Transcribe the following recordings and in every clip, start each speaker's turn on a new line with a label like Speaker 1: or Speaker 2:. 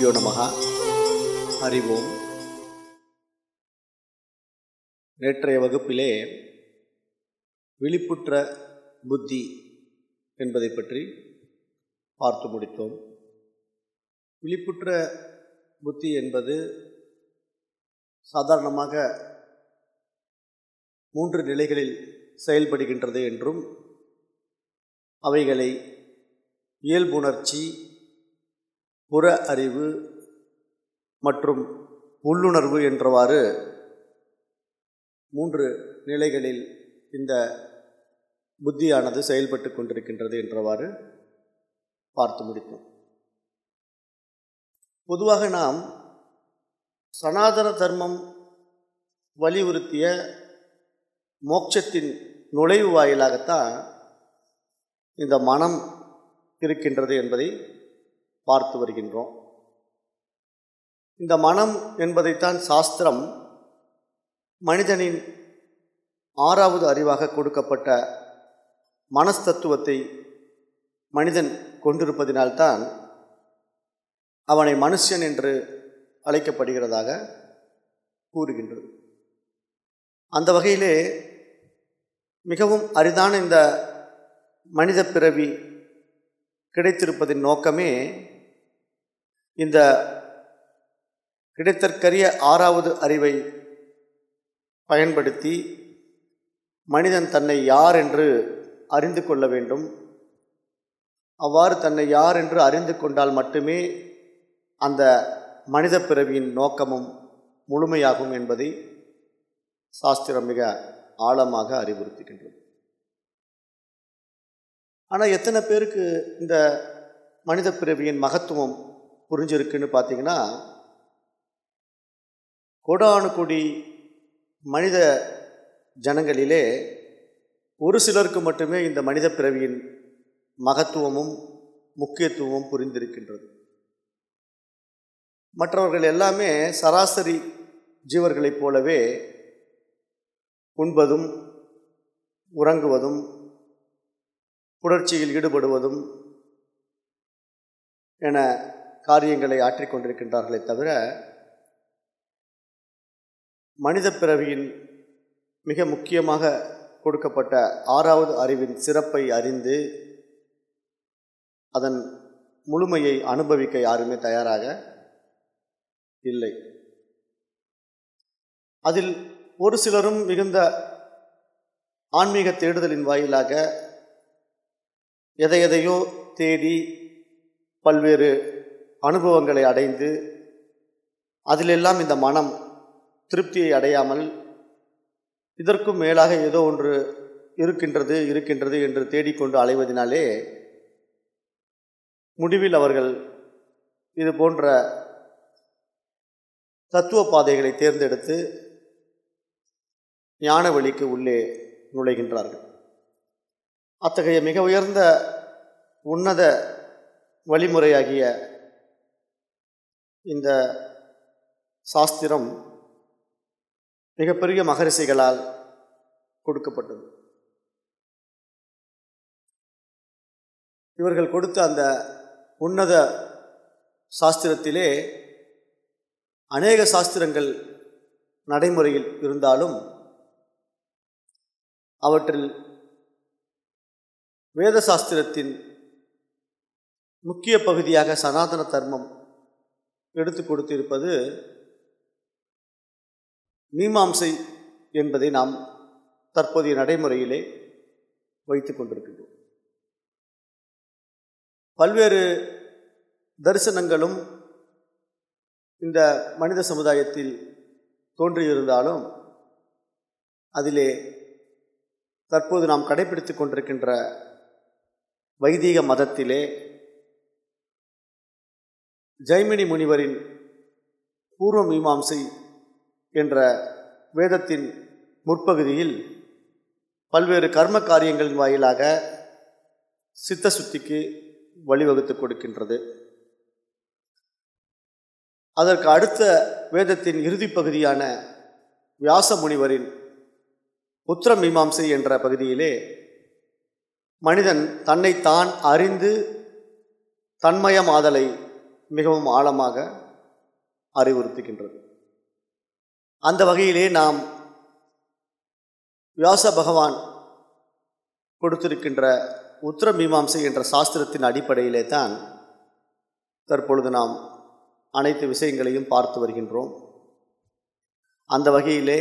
Speaker 1: குருப்பியோ நமகா அறிவோம் நேற்றைய வகுப்பிலே விழிப்புற்ற புத்தி என்பதை பற்றி பார்த்து முடித்தோம். விழிப்புற்ற புத்தி என்பது சாதாரணமாக மூன்று நிலைகளில் செயல்படுகின்றது என்றும் அவைகளை இயல்புணர்ச்சி புற அறிவு மற்றும் உள்ளுணர்வு என்றவாறு மூன்று நிலைகளில் இந்த புத்தியானது செயல்பட்டு கொண்டிருக்கின்றது என்றவாறு பார்த்து முடித்தோம் பொதுவாக நாம் சனாதன தர்மம் வலியுறுத்திய மோட்சத்தின் நுழைவு வாயிலாகத்தான் இந்த மனம் இருக்கின்றது என்பதை பார்த்து வருகின்றோம். இந்த மனம் என்பதைத்தான் சாஸ்திரம் மனிதனின் ஆறாவது அறிவாக கொடுக்கப்பட்ட மனஸ்தத்துவத்தை மனிதன் கொண்டிருப்பதினால்தான் அவனை மனுஷன் என்று அழைக்கப்படுகிறதாக கூறுகின்றது. அந்த வகையிலே மிகவும் அரிதான இந்த மனித பிறவி கிடைத்திருப்பதின் நோக்கமே இந்த கிடைத்தற்கரிய ஆறாவது அறிவை பயன்படுத்தி மனிதன் தன்னை யார் என்று அறிந்து கொள்ள வேண்டும். அவ்வாறு தன்னை யார் என்று அறிந்து கொண்டால் மட்டுமே அந்த மனித பிறவியின் நோக்கமும் முழுமையாகும் என்பதை சாஸ்திரம் மிக ஆழமாக அறிவுறுத்துகின்றது. ஆனால் எத்தனை பேருக்கு இந்த மனித பிறவியின் மகத்துவம் புரிஞ்சிருக்குன்னு பார்த்தீங்கன்னா கோடானுகோடி மனித ஜனங்களிலே ஒரு சிலருக்கு மட்டுமே இந்த மனித பிறவியின் மகத்துவமும் முக்கியத்துவமும் புரிந்திருக்கின்றது. மற்றவர்கள் எல்லாமே சராசரி ஜீவர்களைப் போலவே உண்பதும் உறங்குவதும் புணர்ச்சியில் ஈடுபடுவதும் என காரியங்களை ஆற்றிக்கொண்டிருக்கின்றார்களே தவிர மனித பிறவியின் மிக முக்கியமாக கொடுக்கப்பட்ட ஆறாவது அறிவின் சிறப்பை அறிந்து அதன் முழுமையை அனுபவிக்க யாருமே தயாராக இல்லை. அதில் ஒரு சிலரும் மிகுந்த ஆன்மீக தேடுதலின் வாயிலாக எதை எதையோ தேடி பல்வேறு அனுபவங்களை அடைந்து அதிலெல்லாம் இந்த மனம் திருப்தியை அடையாமல் இதற்கும் மேலாக ஏதோ ஒன்று இருக்கின்றது இருக்கின்றது என்று தேடிக்கொண்டு அலைவதினாலே முடிவில் அவர்கள் இது போன்ற தத்துவ பாதைகளை தேர்ந்தெடுத்து ஞான வழிக்கு உள்ளே நுழைகின்றார்கள். அத்தகைய மிக உயர்ந்த உன்னத வழிமுறையாகிய இந்த சாஸ்திரம் மிகப்பெரிய மகரிஷிகளால் கொடுக்கப்பட்டது. இவர்கள் கொடுத்த அந்த உன்னத சாஸ்திரத்திலே அநேக சாஸ்திரங்கள் நடைமுறையில் இருந்தாலும் அவற்றில் வேத சாஸ்திரத்தின் முக்கிய பகுதியாக சனாதன தர்மம் எடுத்து கொடுத்திருப்பது மீமாம்சை என்பதை நாம் தற்போதைய நடைமுறையிலே வைத்து கொண்டிருக்கின்றோம். பல்வேறு தரிசனங்களும் இந்த மனித சமுதாயத்தில் தோன்றியிருந்தாலும் அதிலே தற்போது நாம் கடைபிடித்து கொண்டிருக்கின்ற வைதீக மதத்திலே ஜெய்மினி முனிவரின் பூர்வ மீமாம்சை என்ற வேதத்தின் முற்பகுதியில் பல்வேறு கர்ம காரியங்களின் வாயிலாக சித்த சுத்திக்கு வழிவகுத்து கொடுக்கின்றது. அதற்கு அடுத்த வேதத்தின் இறுதி பகுதியான வியாச முனிவரின் புத்திர மீமாம்சை என்ற பகுதியிலே மனிதன் தன்னைத்தான் அறிந்து தன்மயமாதலை மிகவும் ஆழமாக அறிவுறுத்துகின்றது. அந்த வகையிலே நாம் வியாச பகவான் கொடுத்திருக்கின்ற உத்தர மீமாம்சை என்ற சாஸ்திரத்தின் அடிப்படையிலே தான் தற்பொழுது நாம் அனைத்து விஷயங்களையும் பார்த்து வருகின்றோம். அந்த வகையிலே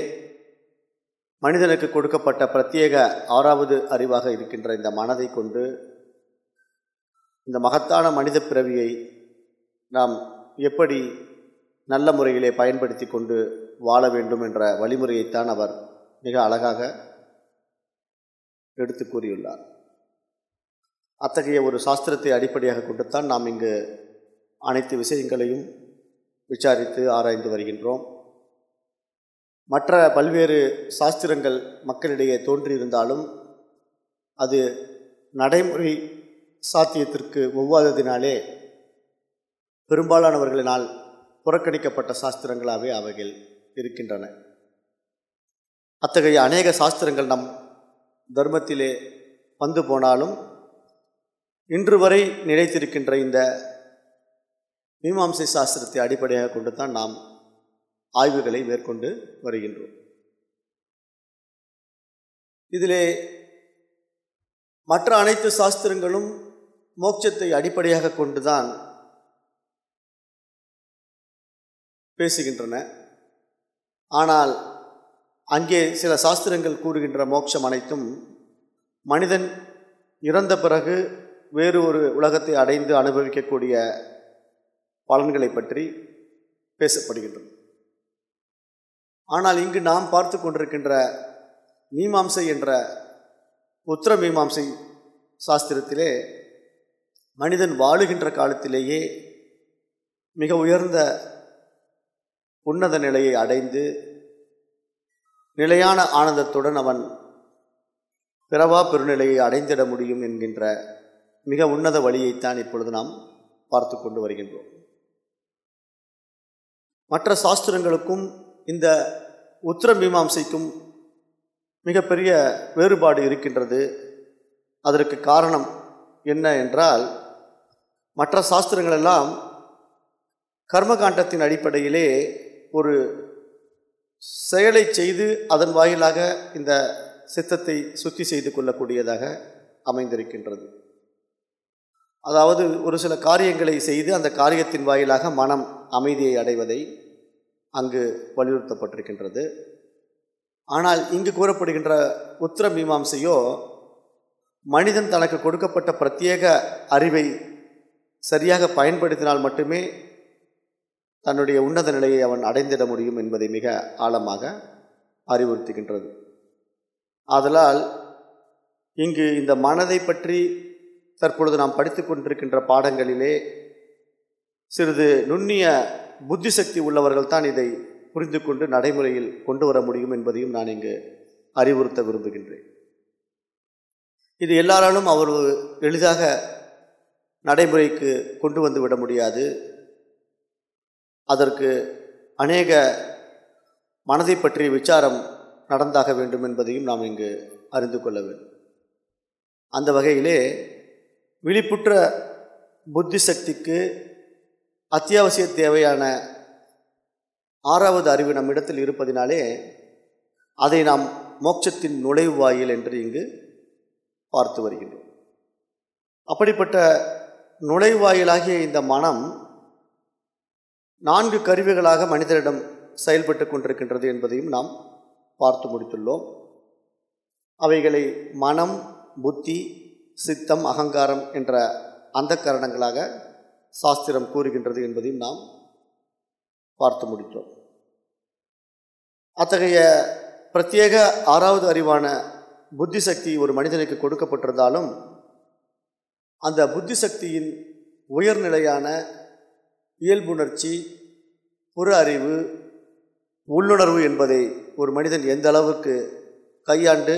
Speaker 1: மனிதனுக்கு கொடுக்கப்பட்ட பிரத்யேக ஆறாவது அறிவாக இருக்கின்ற இந்த மனதை கொண்டு இந்த மகத்தான மனித பிறவியை நாம் எப்படி நல்ல முறையிலே பயன்படுத்தி கொண்டு வாழ வேண்டும் என்ற வழிமுறையைத்தான் அவர் மிக அழகாக எடுத்து கூறியுள்ளார். அத்தகைய ஒரு சாஸ்திரத்தை அடிப்படையாக கொண்டுத்தான் நாம் இங்கு அனைத்து விஷயங்களையும் விசாரித்து ஆராய்ந்து வருகின்றோம். மற்ற பல்வேறு சாஸ்திரங்கள் மக்களிடையே தோன்றியிருந்தாலும் அது நடைமுறை சாத்தியத்திற்கு ஒவ்வாததினாலே பெரும்பாலானவர்களினால் புறக்கணிக்கப்பட்ட சாஸ்திரங்களாகவே அவைகள் இருக்கின்றன. அத்தகைய அநேக சாஸ்திரங்கள் நம் தர்மத்திலே வந்து போனாலும் இன்று வரை நிலைத்திருக்கின்ற இந்த மீமாம்சை சாஸ்திரத்தை அடிப்படையாக கொண்டு தான் நாம் ஆய்வுகளை மேற்கொண்டு வருகின்றோம். இதிலே மற்ற அனைத்து சாஸ்திரங்களும் மோட்சத்தை அடிப்படையாக கொண்டுதான் பேசுகின்றன. ஆனால் அங்கே சில சாஸ்திரங்கள் கூறுகின்ற மோட்சம் அனைத்தும் மனிதன் இறந்த பிறகு வேறு ஒரு உலகத்தை அடைந்து அனுபவிக்கக்கூடிய பலன்களை பற்றி பேசப்படுகின்றது. ஆனால் இங்கு நாம் பார்த்து கொண்டிருக்கின்ற மீமாம்சை என்ற உத்தர மீமாம்சை சாஸ்திரத்திலே மனிதன் வாழுகின்ற காலத்திலேயே மிக உயர்ந்த உன்னத நிலையை அடைந்து நிலையான ஆனந்தத்துடன் அவன் பிறவா பெருநிலையை அடைந்திட முடியும் என்கின்ற மிக உன்னத வழியைத்தான் இப்பொழுது நாம் பார்த்து கொண்டு வருகின்றோம். மற்ற சாஸ்திரங்களுக்கும் இந்த உத்தர மீமாம்சைக்கும் மிகப்பெரிய வேறுபாடு இருக்கின்றது. அதற்கு காரணம் என்ன என்றால் மற்ற சாஸ்திரங்களெல்லாம் கர்மகாண்டத்தின் அடிப்படையிலே ஒரு செயலை செய்து அதன் வாயிலாக இந்த சித்தத்தை சுத்தி செய்து கொள்ளக்கூடியதாக அமைந்திருக்கின்றது. அதாவது ஒரு சில காரியங்களை செய்து அந்த காரியத்தின் வாயிலாக மனம் அமைதியை அடைவதை அங்கு வலியுறுத்தப்பட்டிருக்கின்றது. ஆனால் இங்கு கூறப்படுகின்ற உத்தர மீமாம்சையோ மனிதன் தனக்கு கொடுக்கப்பட்ட பிரத்யேக அறிவை சரியாக பயன்படுத்தினால் மட்டுமே தன்னுடைய உன்னத நிலையை அவன் அடைந்திட முடியும் என்பதை மிக ஆழமாக அறிவுறுத்துகின்றது. ஆதலால் இங்கு இந்த மனதை பற்றி தற்பொழுது நாம் படித்து கொண்டிருக்கின்ற பாடங்களிலே சிறிது நுண்ணிய புத்தி சக்தி உள்ளவர்கள் தான் இதை புரிந்து கொண்டு நடைமுறையில் கொண்டு வர முடியும் என்பதையும் நான் இங்கு அறிவுறுத்த விரும்புகின்றேன். இது எல்லாராலும் அவர் எளிதாக நடைமுறைக்கு கொண்டு வந்து விட முடியாது. அதற்கு அநேக மனதை பற்றிய விசாரம் நடந்தாக வேண்டும் என்பதையும் நாம் இங்கு அறிந்து கொள்ள வேண்டும். அந்த வகையிலே விழிப்புற்ற புத்தி சக்திக்கு அத்தியாவசிய தேவையான ஆறாவது அறிவு நம்மிடத்தில் இருப்பதினாலே அதை நாம் மோட்சத்தின் நுழைவு வாயில் என்று இங்கு பார்த்து வருகின்றோம். அப்படிப்பட்ட நுழைவாயிலாகிய இந்த மனம் நான்கு கருவிகளாக மனிதரிடம் செயல்பட்டு கொண்டிருக்கின்றது என்பதையும் நாம் பார்த்து முடித்துள்ளோம். அவைகளை மனம் புத்தி சித்தம் அகங்காரம் என்ற அந்த கரணங்களாக சாஸ்திரம் கூறுகின்றது என்பதையும் நாம் பார்த்து முடித்தோம். அத்தகைய பிரத்யேக ஆறாவது அறிவான புத்தி சக்தி ஒரு மனிதனுக்கு கொடுக்கப்பட்டிருந்தாலும் அந்த புத்தி சக்தியின் உயர்நிலையான இயல்புணர்ச்சி புற அறிவு உள்ளுணர்வு என்பதை ஒரு மனிதன் எந்த அளவுக்கு கையாண்டு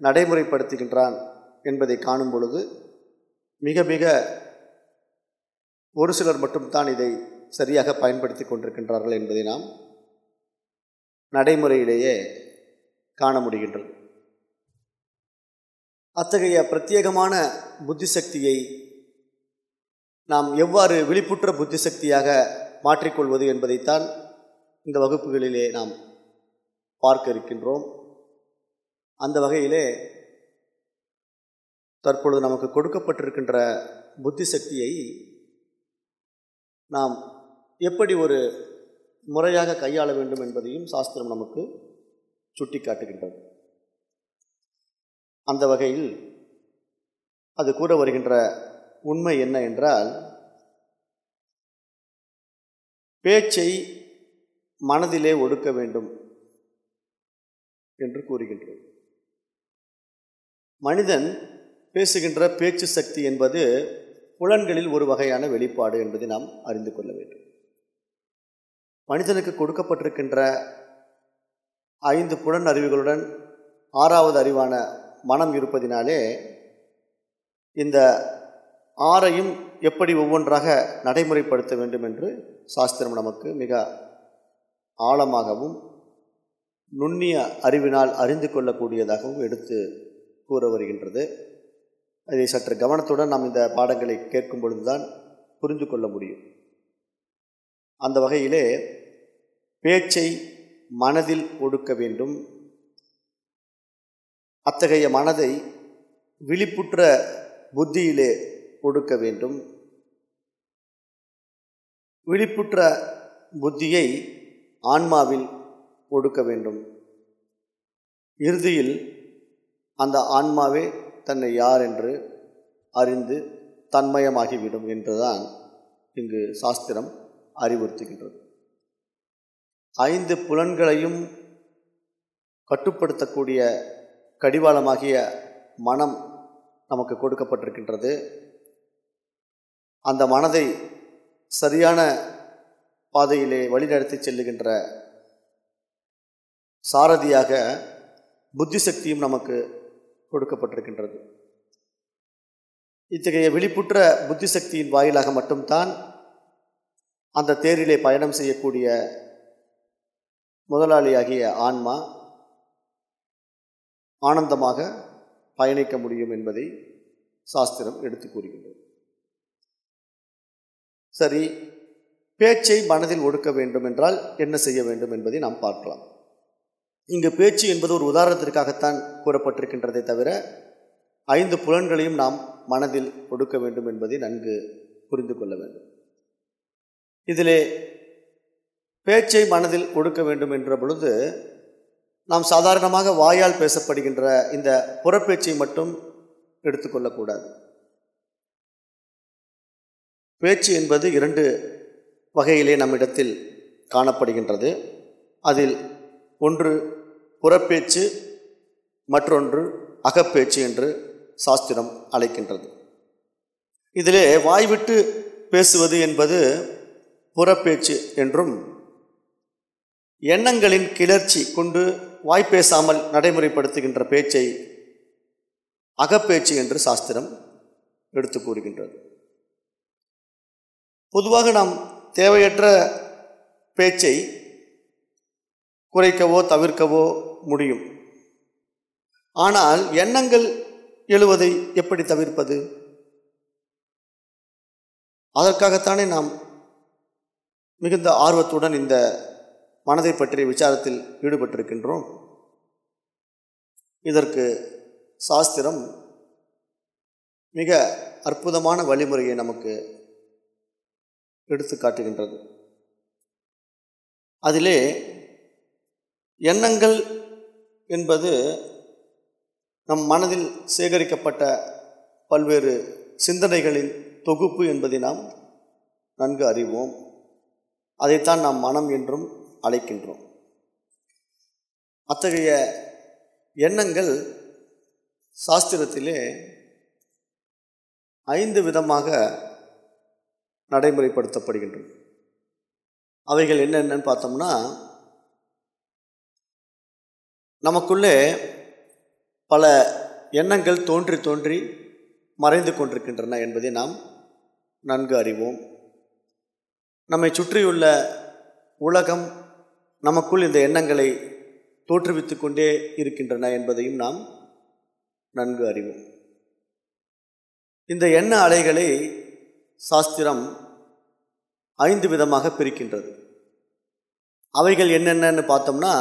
Speaker 1: நடைமுறைப்படுத்துகின்றான் என்பதை காணும் பொழுது மிக மிக ஒரு சிலர் மட்டும்தான் இதை சரியாக பயன்படுத்தி கொண்டிருக்கின்றார்கள் என்பதை நாம் நடைமுறையிலேயே காண முடிகின்றது. அத்தகைய பிரத்யேகமான புத்தி சக்தியை நாம் எவ்வாறு விழிப்புற்ற புத்தி சக்தியாக மாற்றிக்கொள்வது என்பதைத்தான் இந்த வகுப்புகளிலே நாம் பார்க்க இருக்கின்றோம். அந்த வகையிலே தற்பொழுது நமக்கு கொடுக்கப்பட்டிருக்கின்ற புத்தி சக்தியை நாம் எப்படி ஒரு முறையாக கையாள வேண்டும் என்பதையும் சாஸ்திரம் நமக்கு சுட்டி காட்டுகின்றது அந்த வகையில் அது கூற வருகின்ற உண்மை என்ன என்றால் பேச்சை மனதிலே ஒடுக்க வேண்டும் என்று கூறுகின்றோம். மனிதன் பேசுகின்ற பேச்சு சக்தி என்பது புலன்களில் ஒரு வகையான வெளிப்பாடு என்பதை நாம் அறிந்து கொள்ள வேண்டும். மனிதனுக்கு கொடுக்கப்பட்டிருக்கின்ற ஐந்து புலன் அறிவுகளுடன் ஆறாவது அறிவான மனம் இருப்பதினாலே இந்த ஆறையும் எப்படி ஒவ்வொன்றாக நடைமுறைப்படுத்த வேண்டும் என்று சாஸ்திரம் நமக்கு மிக ஆழமாகவும் நுண்ணிய அறிவினால் அறிந்து கொள்ளக்கூடியதாகவும் எடுத்து கூற வருகின்றது. அதை சற்று கவனத்துடன் நாம் இந்த பாடங்களை கேட்கும் பொழுதுதான் புரிந்து கொள்ள முடியும். அந்த வகையிலே பேச்சை மனதில் ஒடுக்க வேண்டும். அத்தகைய மனதை விழிப்புற்ற புத்தியிலே கொடுக்க வேண்டும். விழிப்புற்ற புத்தியை ஆன்மாவில் ஒடுக்க வேண்டும். இறுதியில் அந்த ஆன்மாவே தன்னை யார் என்று அறிந்து தன்மயமாகிவிடும் என்றுதான் இங்கு சாஸ்திரம் அறிவுறுத்துகின்றது. ஐந்து புலன்களையும் கட்டுப்படுத்தக்கூடிய கடிவாளமாகிய மனம் நமக்கு கொடுக்கப்பட்டிருக்கின்றது. அந்த மனதை சரியான பாதையிலே வழிநடத்தி செல்லுகின்ற சாரதியாக புத்தி சக்தியும் நமக்கு கொடுக்கப்பட்டிருக்கின்றது. இத்தகைய விழிப்புற்ற புத்திசக்தியின் வாயிலாக மட்டும்தான் அந்த தேரிலே பயணம் செய்யக்கூடிய முதலாளியாகிய ஆன்மா ஆனந்தமாக பயணிக்க முடியும் என்பதை சாஸ்திரம் எடுத்து கூறுகின்றது. சரி பேச்சை மனதில் ஒடுக்க வேண்டும் என்றால் என்ன செய்ய வேண்டும் என்பதை நாம் பார்க்கலாம். இங்கு பேச்சு என்பது ஒரு உதாரணத்திற்காகத்தான் கூறப்பட்டிருக்கின்றதை தவிர ஐந்து புலன்களையும் நாம் மனதில் ஒடுக்க வேண்டும் என்பதை நன்கு புரிந்து கொள்ள வேண்டும். இதிலே பேச்சை மனதில் ஒடுக்க வேண்டும் என்ற பொழுது நாம் சாதாரணமாக வாயால் பேசப்படுகின்ற இந்த புறப்பேச்சை மட்டும் எடுத்துக்கொள்ளக்கூடாது. பேச்சு என்பது இரண்டு வகையிலே நம்மிடத்தில் காணப்படுகின்றது. அதில் ஒன்று புறப்பேச்சு மற்றொன்று அகப்பேச்சு என்று சாஸ்திரம் அழைக்கின்றது. இதிலே வாய்விட்டு பேசுவது என்பது புறப்பேச்சு என்றும் எண்ணங்களின் கிளர்ச்சி கொண்டு வாய் பேசாமல் நடைமுறைப்படுத்துகின்ற பேச்சை அகப்பேச்சு என்று சாஸ்திரம் எடுத்து கூறுகின்றது. பொதுவாக நாம் தேவையற்ற பேச்சை குறைக்கவோ தவிர்க்கவோ முடியும். ஆனால் எண்ணங்கள் எழுவதை எப்படி தவிர்ப்பது? அதற்காகத்தானே நாம் மிகுந்த ஆர்வத்துடன் இந்த மனதை பற்றிய விசாரத்தில் ஈடுபட்டிருக்கின்றோம். இதற்கு சாஸ்திரம் மிக அற்புதமான வழிமுறையை நமக்கு எடுத்து காட்டுகின்றது அதிலே எண்ணங்கள் என்பது நம் மனதில் சேகரிக்கப்பட்ட பல்வேறு சிந்தனைகளின் தொகுப்பு என்பதை நாம் நன்கு அறிவோம். அதைத்தான் நாம் மனம் என்றும் அழைக்கின்றோம். அத்தகைய எண்ணங்கள் சாஸ்திரத்திலே ஐந்து விதமாக நடைமுறைப்படுத்தப்படுகின்றன அவைகள் என்னென்னு பார்த்தோம்னா நமக்குள்ளே பல எண்ணங்கள் தோன்றி தோன்றி மறைந்து கொண்டிருக்கின்றன என்பதை நாம் நன்கு அறிவோம். நம்மை சுற்றியுள்ள உலகம் நமக்குள் இந்த எண்ணங்களை தோற்றுவித்து கொண்டே இருக்கின்றன என்பதையும் நாம் நன்கு அறிவோம். இந்த எண்ண அலைகளை சாஸ்திரம் ஐந்து விதமாக பிரிக்கின்றது. அவைகள் என்னென்னன்னு பார்த்தோம்னா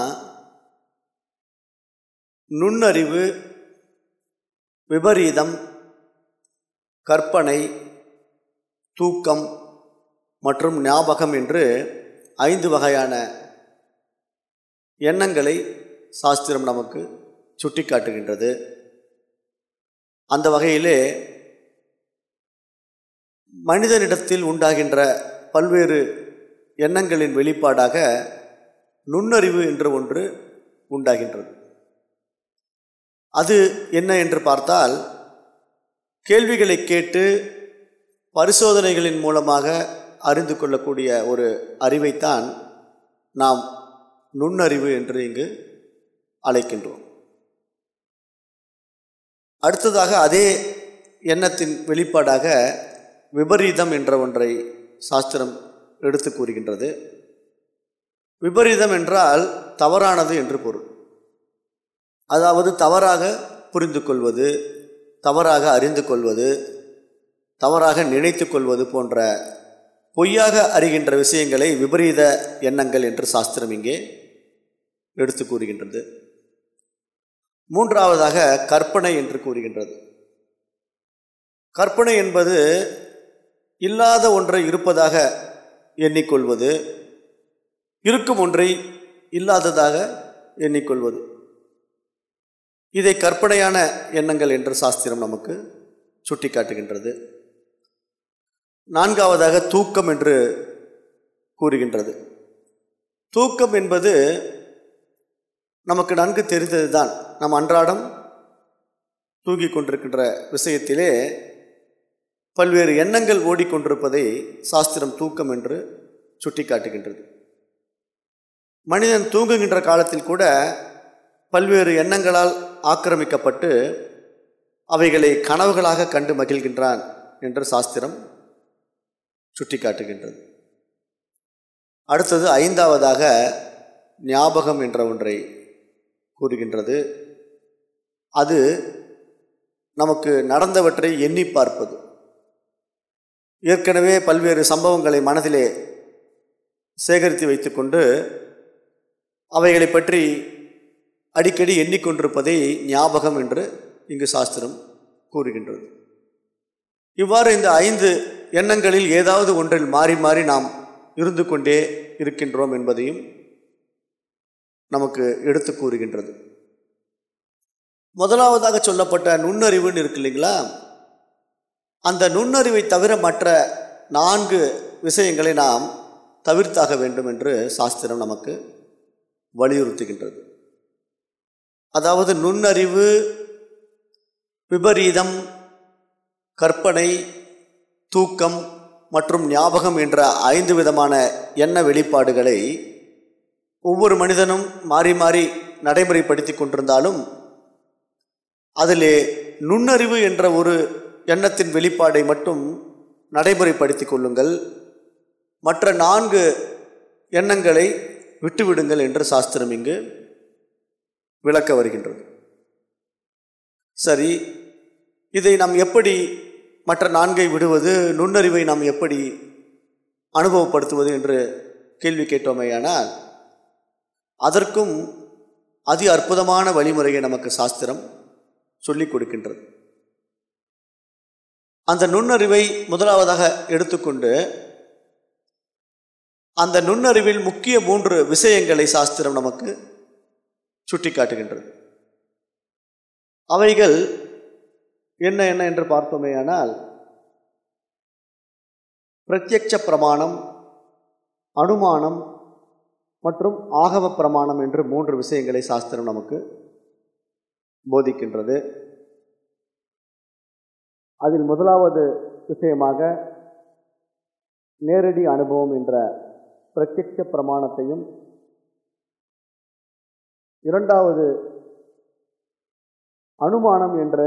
Speaker 1: நுண்ணறிவு விபரீதம் கற்பனை தூக்கம் மற்றும் ஞாபகம் என்று ஐந்து வகையான எண்ணங்களை சாஸ்திரம் நமக்கு சுட்டிக்காட்டுகின்றது. அந்த வகையிலே மனிதனிடத்தில் உண்டாகின்ற பல்வேறு எண்ணங்களின் வெளிப்பாடாக நுண்ணறிவு என்று ஒன்று உண்டாகின்றது. அது என்ன என்று பார்த்தால் கேள்விகளை கேட்டு பரிசோதனைகளின் மூலமாக அறிந்து கொள்ளக்கூடிய ஒரு அறிவைத்தான் நாம் நுண்ணறிவு என்று இங்கு அழைக்கின்றோம். அடுத்ததாக அதே எண்ணத்தின் வெளிப்பாடாக விபரீதம் என்ற ஒன்றை சாஸ்திரம் எடுத்து கூறுகின்றது. விபரீதம் என்றால் தவறானது என்று பொருள். அதாவது தவறாக புரிந்து கொள்வது தவறாக அறிந்து கொள்வது தவறாக நினைத்து கொள்வது போன்ற பொய்யாக அறிகின்ற விஷயங்களை விபரீத எண்ணங்கள் என்று சாஸ்திரம் இங்கே எடுத்து கூறுகின்றது. மூன்றாவதாக கற்பனை என்று கூறுகின்றது. கற்பனை என்பது இல்லாத ஒன்றை இருப்பதாக எண்ணிக்கொள்வது இருக்கும் ஒன்றை இல்லாததாக எண்ணிக்கொள்வது. இதை கற்பனையான எண்ணங்கள் என்று சாஸ்திரம் நமக்கு சுட்டிக்காட்டுகின்றது. நான்காவதாக தூக்கம் என்று கூறுகின்றது. தூக்கம் என்பது நமக்கு நன்கு தெரிந்தது தான் நம் அன்றாடம் தூங்கிக் கொண்டிருக்கின்ற விஷயத்திலே பல்வேறு எண்ணங்கள் ஓடிக்கொண்டிருப்பதை சாஸ்திரம் தூக்கம் என்று சுட்டிக்காட்டுகின்றது. மனிதன் தூங்குகின்ற காலத்தில் கூட பல்வேறு எண்ணங்களால் ஆக்கிரமிக்கப்பட்டு அவைகளை கனவுகளாக கண்டு மகிழ்கின்றான் என்று சாஸ்திரம் சுட்டிக்காட்டுகின்றது. அடுத்தது ஐந்தாவதாக ஞாபகம் என்ற ஒன்றை கூறுகின்றது. அது நமக்கு நடந்தவற்றை எண்ணி பார்ப்பது. ஏற்கனவே பல்வேறு சம்பவங்களை மனதிலே சேகரித்து வைத்துக்கொண்டு அவைகளை பற்றி அடிக்கடி எண்ணிக்கொண்டிருப்பதை ஞாபகம் என்று இங்கு சாஸ்திரம் கூறுகின்றது. இவ்வாறு இந்த ஐந்து எண்ணங்களில் ஏதாவது ஒன்றில் மாறி மாறி நாம் இருந்து கொண்டே இருக்கின்றோம் என்பதையும் நமக்கு எடுத்து கூறுகின்றது. முதலாவதாக சொல்லப்பட்ட நுண்ணறிவுன்னு இருக்கு இல்லைங்களா? அந்த நுண்ணறிவை தவிர மற்ற நான்கு விஷயங்களை நாம் தவிர்த்தாக வேண்டும் என்று சாஸ்திரம் நமக்கு வலியுறுத்துகின்றது. அதாவது நுண்ணறிவு விபரீதம் கற்பனை தூக்கம் மற்றும் ஞாபகம் என்ற ஐந்து விதமான எண்ண வெளிப்பாடுகளை ஒவ்வொரு மனிதனும் மாறி மாறி நடைமுறைப்படுத்தி கொண்டிருந்தாலும் அதிலே நுண்ணறிவு என்ற ஒரு எண்ணத்தின் வெளிப்பாடை மட்டும் நடைமுறைப்படுத்தி கொள்ளுங்கள். மற்ற நான்கு எண்ணங்களை விட்டுவிடுங்கள் என்று சாஸ்திரம் இங்கு விளக்க வருகின்றது. சரி இதை நாம் எப்படி மற்ற நான்கை விடுவது நுண்ணறிவை நாம் எப்படி அனுபவப்படுத்துவது என்று கேள்வி கேட்டோமேயானால் அதற்கும் அதி அற்புதமான வழிமுறையை நமக்கு சாஸ்திரம் சொல்லிக் கொடுக்கின்றது. அந்த நுண்ணறிவை முதலாவதாக எடுத்துக்கொண்டு அந்த நுண்ணறிவில் முக்கிய மூன்று விஷயங்களை சாஸ்திரம் நமக்கு சுட்டிக்காட்டுகின்றது. அவைகள் என்ன என்ன என்று பார்த்தோமேயானால் பிரத்யட்ச பிரமாணம் அனுமானம் மற்றும் ஆகவ பிரமாணம் என்று மூன்று விஷயங்களை சாஸ்திரம் நமக்கு போதிக்கின்றது. அதில் முதலாவது விஷயமாக நேரடி அனுபவம் என்ற பிரத்யட்ச பிரமாணத்தையும் இரண்டாவது அனுமானம் என்ற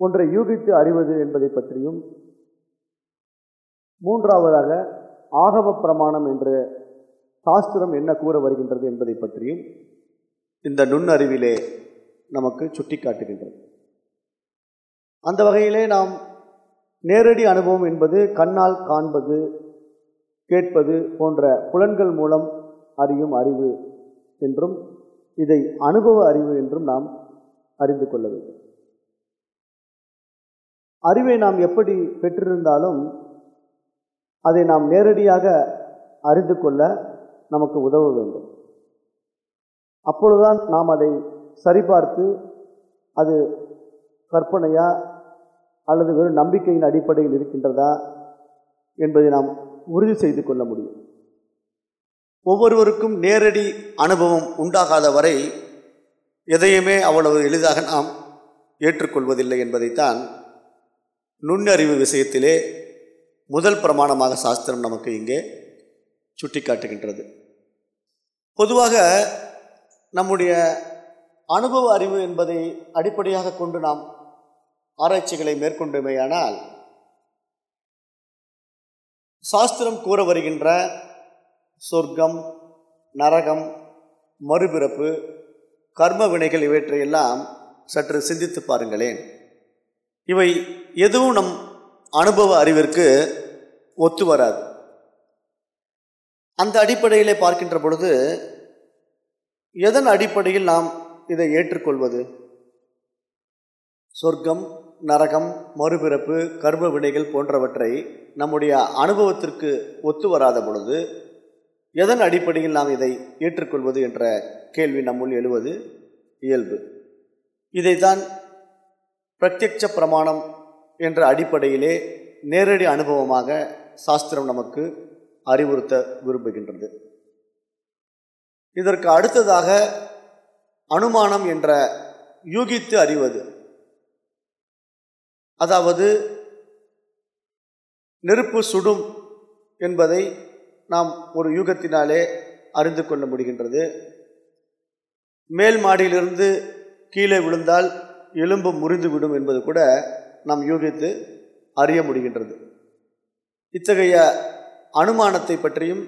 Speaker 1: ஒன்றை யூகித்து அறிவது என்பதை பற்றியும் மூன்றாவதாக ஆகம பிரமாணம் என்று சாஸ்திரம் என்ன கூற வருகின்றது என்பதை பற்றியும் இந்த நுண்ணறிவிலே நமக்கு சுட்டி காட்டுகின்றது அந்த வகையிலே நாம் நேரடி அனுபவம் என்பது கண்ணால் காண்பது கேட்பது போன்ற புலன்கள் மூலம் அறியும் அறிவு என்றும் இதை அனுபவ அறிவு என்றும் நாம் அறிந்து கொள்ள வேண்டும். அறிவை நாம் எப்படி பெற்றிருந்தாலும் அதை நாம் நேரடியாக அறிந்து கொள்ள நமக்கு உதவ வேண்டும். அப்பொழுதுதான் நாம் அதை சரிபார்த்து அது கற்பனையா அல்லது வெறும் நம்பிக்கையின் அடிப்படையில் இருக்கின்றதா என்பதை நாம் உறுதி செய்து கொள்ள முடியும். ஒவ்வொருவருக்கும் நேரடி அனுபவம் உண்டாகாத வரை எதையுமே அவ்வளவு எளிதாக நாம் ஏற்றுக்கொள்வதில்லை என்பதைத்தான் நுண்ணறிவு விஷயத்திலே முதல் பிரமாணமாக சாஸ்திரம் நமக்கு இங்கே சுட்டிக்காட்டுகின்றது. பொதுவாக நம்முடைய அனுபவ அறிவு என்பதை அடிப்படையாக கொண்டு நாம் ஆராய்ச்சிகளை மேற்கொண்டுமையானால் சாஸ்திரம் கூற வருகின்ற சொர்க்கம் நரகம் மறுபிறப்பு கர்ம வினைகள் இவற்றையெல்லாம் சற்று சிந்தித்து பாருங்களேன். இவை எதுவும் நம் அனுபவ அறிவிற்கு ஒத்து வராது. அந்த அடிப்படையிலே பார்க்கின்ற பொழுது எதன் அடிப்படையில் நாம் இதை ஏற்றுக்கொள்வது? சொர்க்கம் நரகம் மறுபிறப்பு கர்ம வினைகள் போன்றவற்றை நம்முடைய அனுபவத்திற்கு ஒத்து வராத பொழுது எதன் அடிப்படையில் நாம் இதை ஏற்றுக்கொள்வது என்ற கேள்வி நம்முள் எழுவது? இயல்பு. இதைத்தான் பிரத்யட்ச பிரமாணம் என்ற அடிப்படையிலே நேரடி அனுபவமாக சாஸ்திரம் நமக்கு அறிவுறுத்த விரும்புகின்றது. இதற்கு அடுத்ததாக அனுமானம் என்ற யூகித்து அறிவது. அதாவது நெருப்பு சுடும் என்பதை நாம் ஒரு யூகத்தினாலே அறிந்து கொள்ள முடிகின்றது. மேல் மாடியிலிருந்து கீழே விழுந்தால் எலும்பு முறிந்துவிடும் என்பது கூட நாம் யூகித்து அறிய முடிகின்றது. இத்தகைய அனுமானத்தை பற்றியும்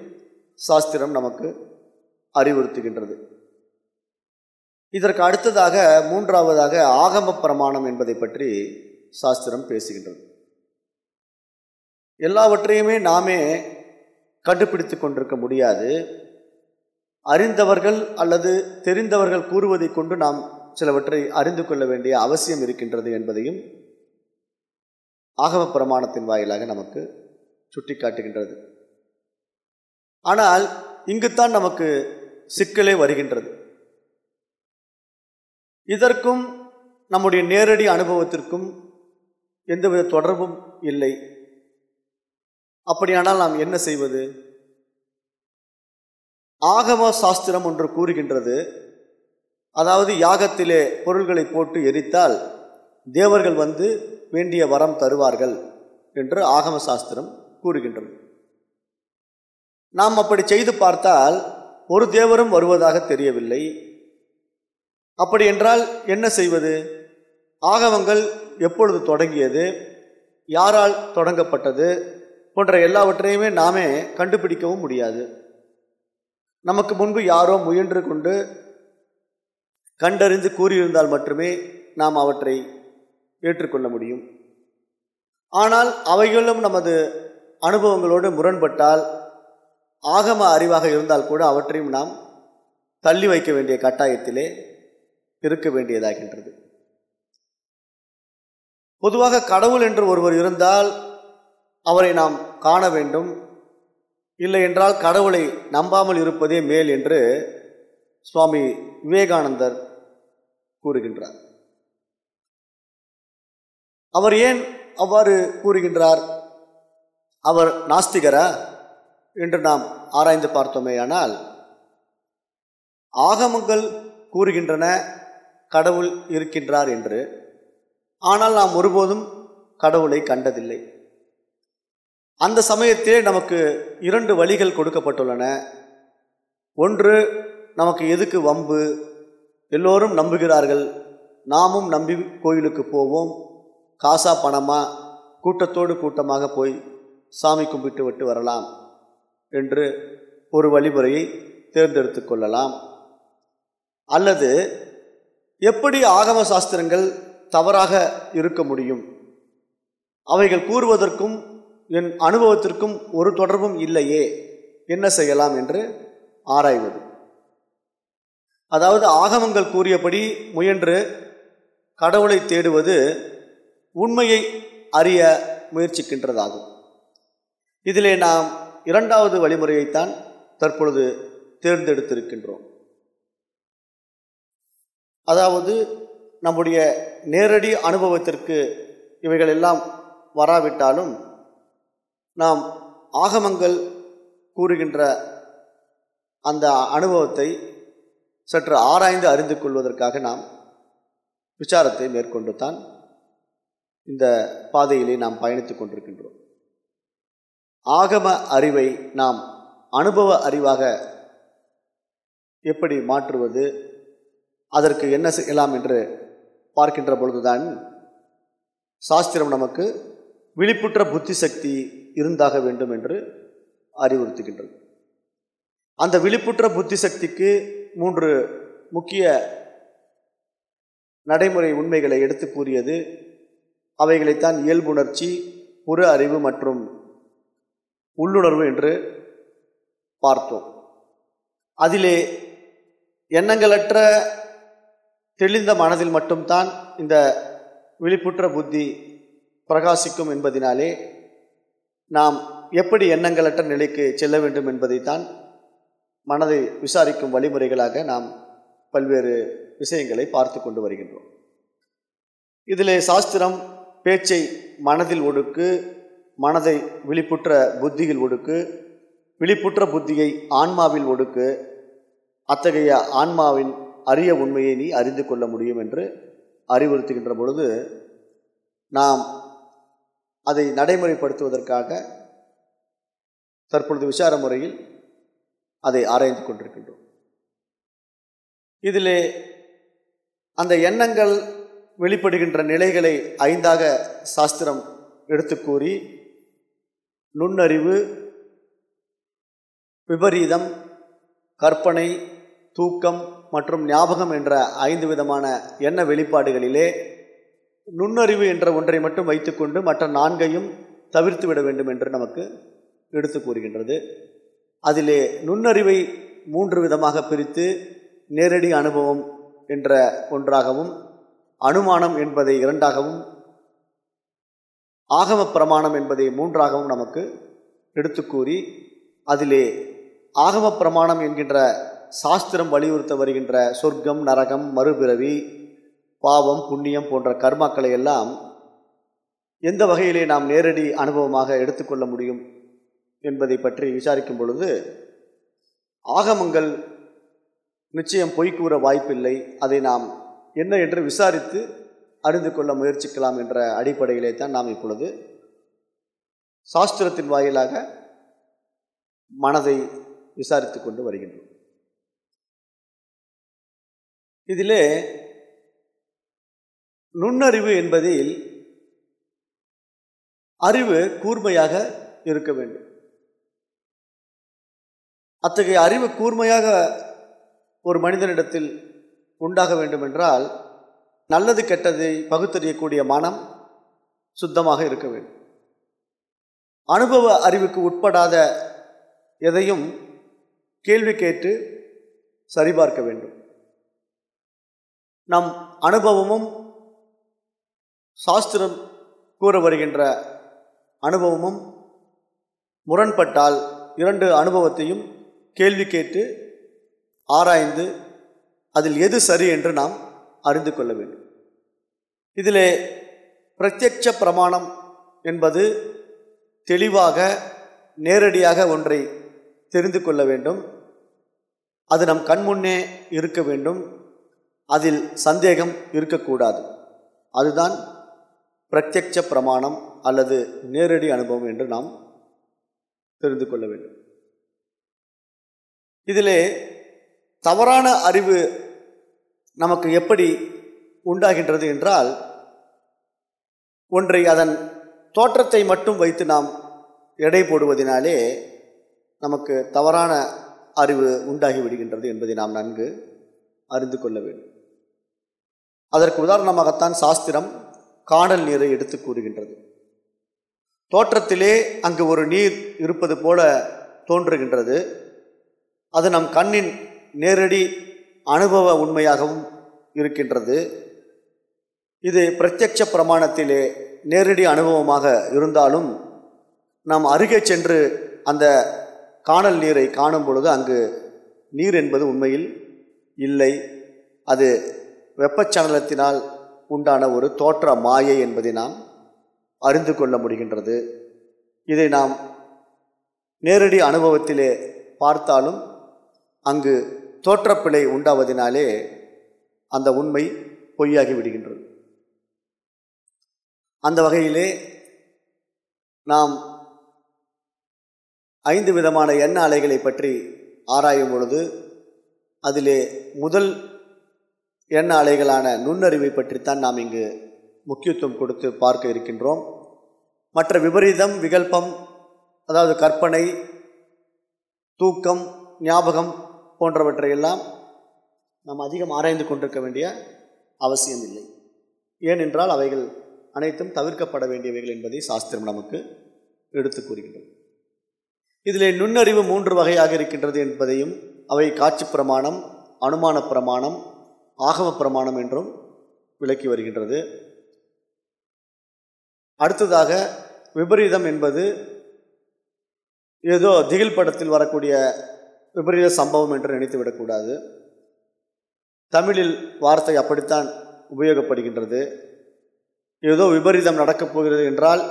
Speaker 1: சாஸ்திரம் நமக்கு அறிவுறுத்துகின்றது. இதற்கு அடுத்ததாக மூன்றாவதாக ஆகம பிரமாணம் என்பதை பற்றி சாஸ்திரம் பேசுகின்றது. எல்லாவற்றையுமே நாமே கண்டுபிடித்து கொண்டிருக்க முடியாது. அறிந்தவர்கள் அல்லது தெரிந்தவர்கள் கூறுவதை கொண்டு நாம் சிலவற்றை அறிந்து கொள்ள வேண்டிய அவசியம் இருக்கின்றது என்பதையும் ஆகம பிரமாணத்தின் வாயிலாக நமக்கு சுட்டிக்காட்டுகின்றது. ஆனால் இங்குத்தான் நமக்கு சிக்கலே வருகின்றது. இதற்கும் நம்முடைய நேரடி அனுபவத்திற்கும் எந்தவித தொடர்பும் இல்லை. அப்படியானால் நாம் என்ன செய்வது? ஆகம சாஸ்திரம் ஒன்று கூறுகின்றது. அதாவது யாகத்திலே பொருள்களை போட்டு எரித்தால் தேவர்கள் வந்து வேண்டிய வரம் தருவார்கள் என்று ஆகம சாஸ்திரம் கூறுகின்றது. நாம் அப்படி செய்து பார்த்தால் ஒரு தேவரும் வருவதாக தெரியவில்லை. அப்படி என்றால் என்ன செய்வது? ஆகவங்கள் எப்பொழுது தொடங்கியது யாரால் தொடங்கப்பட்டது போன்ற எல்லாவற்றையுமே நாமே கண்டுபிடிக்கவும் முடியாது. நமக்கு முன்பு யாரோ முயன்று கொண்டு கண்டறிந்து கூறியிருந்தால் மட்டுமே நாம் அவற்றை ஏற்றுக்கொள்ள முடியும். ஆனால் அவைகளும் நமது அனுபவங்களோடு முரண்பட்டால் ஆகம அறிவாக இருந்தால் கூட அவற்றையும் நாம் தள்ளி வைக்க வேண்டிய கட்டாயத்திலே இருக்க வேண்டியதாகின்றது. பொதுவாக கடவுள் என்று ஒருவர் இருந்தால் அவரை நாம் காண வேண்டும். இல்லை என்றால் கடவுளை நம்பாமல் இருப்பதே மேல் என்று சுவாமி விவேகானந்தர் கூறுகின்றார். அவர் ஏன் அவ்வாறு கூறுகின்றார்? அவர் நாஸ்திகரா என்று நாம் ஆராய்ந்து பார்த்தோமேயானால் ஆகமங்கள் கூறுகின்றன கடவுள் இருக்கின்றார் என்று ஆனால் நாம் ஒருபோதும் கடவுளை கண்டதில்லை. அந்த சமயத்திலே நமக்கு இரண்டு வழிகள் கொடுக்கப்பட்டுள்ளன. ஒன்று நமக்கு எதுக்கு வம்பு? எல்லோரும் நம்புகிறார்கள். நாமும் நம்பி கோயிலுக்கு போவோம். காசா பணமா? கூட்டத்தோடு கூட்டமாக போய் சாமி கும்பிட்டு விட்டு வரலாம் என்று ஒரு வழிமுறையை தேர்ந்தெடுத்து கொள்ளலாம். அல்லது எப்படி ஆகம சாஸ்திரங்கள் தவறாக இருக்க முடியும். அவைகள் கூறுவதற்கும் என் அனுபவத்திற்கும் ஒரு தொடர்பும் இல்லையே. என்ன செய்யலாம் என்று ஆராய்வது. அதாவது ஆகமங்கள் கூறியபடி முயன்று கடவுளை தேடுவது உண்மையை அறிய முயற்சிக்கின்றதாகும். இதிலே நாம் இரண்டாவது வழிமுறையைத்தான் தற்பொழுது தேர்ந்தெடுத்திருக்கின்றோம். அதாவது நம்முடைய நேரடி அனுபவத்திற்கு இவைகள் எல்லாம் வராவிட்டாலும் நாம் ஆகமங்கள் கூறுகின்ற அந்த அனுபவத்தை சற்று ஆராய்ந்து அறிந்து கொள்வதற்காக நாம் விசாரத்தை மேற்கொண்டு தான் இந்த பாதையிலே நாம் பயணித்துக் கொண்டிருக்கின்றோம். ஆகம அறிவை நாம் அனுபவ அறிவாக எப்படி மாற்றுவது அதற்கு என்ன செய்யலாம் என்று பார்க்கின்ற பொழுதுதான் சாஸ்திரம் நமக்கு விழிப்புற்ற புத்தி சக்தி இருந்தாக வேண்டும் என்று அறிவுறுத்துகின்றது. அந்த விழிப்புற்ற புத்தி சக்திக்கு மூன்று முக்கிய நடைமுறை உண்மைகளை எடுத்து கூறியது. அவைகளைத்தான் இயல்புணர்ச்சி புற அறிவு மற்றும் உள்ளுணர்வு என்று பார்த்தோம். அதிலே எண்ணங்களற்ற தெளிந்த மனதில் மட்டும்தான் இந்த விழிப்புற்ற புத்தி பிரகாசிக்கும் என்பதினாலே நாம் எப்படி எண்ணங்களற்ற நிலைக்கு செல்ல வேண்டும் என்பதைத்தான் மனதை விசாரிக்கும் வழிமுறைகளாக நாம் பல்வேறு விஷயங்களை பார்த்து கொண்டு வருகின்றோம். இதிலே சாஸ்திரம் பேச்சை மனதில் ஒடுக்கு மனதை விழிப்புற்ற புத்தியில் ஒடுக்கு விழிப்புற்ற புத்தியை ஆன்மாவில் ஒடுக்கு அத்தகைய ஆன்மாவின் அரிய உண்மையை நீ அறிந்து கொள்ள முடியும் என்று அறிவுறுத்துகின்ற பொழுது நாம் அதை நடைமுறைப்படுத்துவதற்காக தற்பொழுது விசார முறையில் அதை ஆராய்ந்து கொண்டிருக்கின்றோம். இதிலே அந்த எண்ணங்கள் வெளிப்படுகின்ற நிலைகளை ஐந்தாக சாஸ்திரம் எடுத்து கூறி நுண்ணறிவு விபரீதம் கற்பனை தூக்கம் மற்றும் ஞாபகம் என்ற ஐந்து விதமான எண்ண வெளிப்பாடுகளிலே நுண்ணறிவு என்ற ஒன்றை மட்டும் வைத்துக்கொண்டு மற்ற நான்கையும் தவிர்த்து விட வேண்டும் என்று நமக்கு எடுத்து கூறுகின்றது. அதிலே நுண்ணறிவை மூன்று விதமாக பிரித்து நேரடி அனுபவம் என்ற ஒன்றாகவும் அனுமானம் என்பதை இரண்டாகவும் ஆகம பிரமாணம் என்பதை மூன்றாகவும் நமக்கு எடுத்து கூறி அதிலே ஆகம பிரமாணம் என்கின்ற சாஸ்திரம் வலியுறுத்த வருகின்ற சொர்க்கம் நரகம் மறுபிறவி பாவம் புண்ணியம் போன்ற கர்மாக்களை எல்லாம் எந்த வகையிலே நாம் நேரடி அனுபவமாக எடுத்துக்கொள்ள முடியும் என்பதை பற்றி விசாரிக்கும் பொழுது ஆகமங்கள் நிச்சயம் பொய் கூற வாய்ப்பில்லை. அதை நாம் என்ன என்று விசாரித்து அறிந்து கொள்ள முயற்சிக்கலாம் என்ற அடிப்படையிலே தான் நாம் இப்பொழுது சாஸ்திரத்தின் வாயிலாக மனதை விசாரித்து கொண்டு வருகின்றோம். இதிலே நுண்ணறிவு என்பதில் அறிவு கூர்மையாக இருக்க வேண்டும். அத்தகைய அறிவு கூர்மையாக ஒரு மனிதனிடத்தில் உண்டாக வேண்டுமென்றால் நல்லது கெட்டதை பகுத்தறியக்கூடிய மனம் சுத்தமாக இருக்க வேண்டும். அனுபவ அறிவுக்கு உட்படாத எதையும் கேள்வி கேட்டு சரிபார்க்க வேண்டும். நம் அனுபவமும் சாஸ்திரம் கூற வருகின்ற அனுபவமும் முரண்பட்டால் இரண்டு அனுபவத்தையும் கேள்வி கேட்டு ஆராய்ந்து அதில் எது சரி என்று நாம் அறிந்து கொள்ள வேண்டும். இதிலே பிரத்யட்ச பிரமாணம் என்பது தெளிவாக நேரடியாக ஒன்றை தெரிந்து கொள்ள வேண்டும். அது நம் கண்முன்னே இருக்க வேண்டும். அதில் சந்தேகம் இருக்கக்கூடாது. அதுதான் பிரத்யட்ச பிரமாணம் அல்லது நேரடி அனுபவம் என்று நாம் தெரிந்து கொள்ள வேண்டும். இதிலே தவறான அறிவு நமக்கு எப்படி உண்டாகின்றது என்றால் ஒன்றை அதன் தோற்றத்தை மட்டும் வைத்து நாம் எடை போடுவதினாலே நமக்கு தவறான அறிவு உண்டாகி விடுகின்றது என்பதை நாம் நன்கு அறிந்து கொள்ள வேண்டும். அதற்கு உதாரணமாகத்தான் சாஸ்திரம் காணல் நீரை எடுத்து கூறுகின்றது. தோற்றத்திலே அங்கு ஒரு நீர் இருப்பது போல தோன்றுகின்றது. அது நம் கண்ணின் நேரடி அனுபவ உண்மையாகவும் இருக்கின்றது. இது பிரத்யட்ச பிரமாணத்திலே நேரடி அனுபவமாக இருந்தாலும் நாம் அருகே சென்று அந்த காணல் நீரை காணும் பொழுது அங்கு நீர் என்பது உண்மையில் இல்லை. அது வெப்பச்சலனத்தினால் உண்டான ஒரு தோற்ற மாயை என்பதை நாம் அறிந்து கொள்ள முடிகின்றது. இதை நாம் நேரடி அனுபவத்திலே பார்த்தாலும் அங்கு தோற்றப்பிழை உண்டாவதினாலே அந்த உண்மை பொய்யாகி விடுகின்றது. அந்த வகையிலே நாம் ஐந்து விதமான எண்ண அலைகளை பற்றி ஆராயும் பொழுது அதிலே முதல் எண்ண அலைகளான நுண்ணறிவை பற்றித்தான் நாம் இங்கு முக்கியத்துவம் கொடுத்து பார்க்க இருக்கின்றோம். மற்ற விபரீதம் விகல்பம் அதாவது கற்பனை தூக்கம் ஞாபகம் போன்றவற்றையெல்லாம் நாம் அதிகம் ஆராய்ந்து கொண்டிருக்க வேண்டிய அவசியம் இல்லை. ஏனென்றால் அவைகள் அனைத்தும் தவிர்க்கப்பட வேண்டியவைகள் என்பதை சாஸ்திரம் நமக்கு எடுத்து கூறுகின்றது இதிலே நுண்ணறிவு மூன்று வகையாக இருக்கின்றது என்பதையும் அவை காட்சி பிரமாணம் அனுமான பிரமாணம் ஆகம பிரமாணம் என்றும் விளக்கி வருகின்றது. அடுத்ததாக விபரீதம் என்பது ஏதோ திகில் படத்தில் வரக்கூடிய விபரீத சம்பவம் என்று நினைத்து விடக்கூடாது. தமிழில் வார்த்தை அப்படித்தான் உபயோகப்படுகின்றது. ஏதோ விபரீதம் நடக்கப் போகிறது என்றால்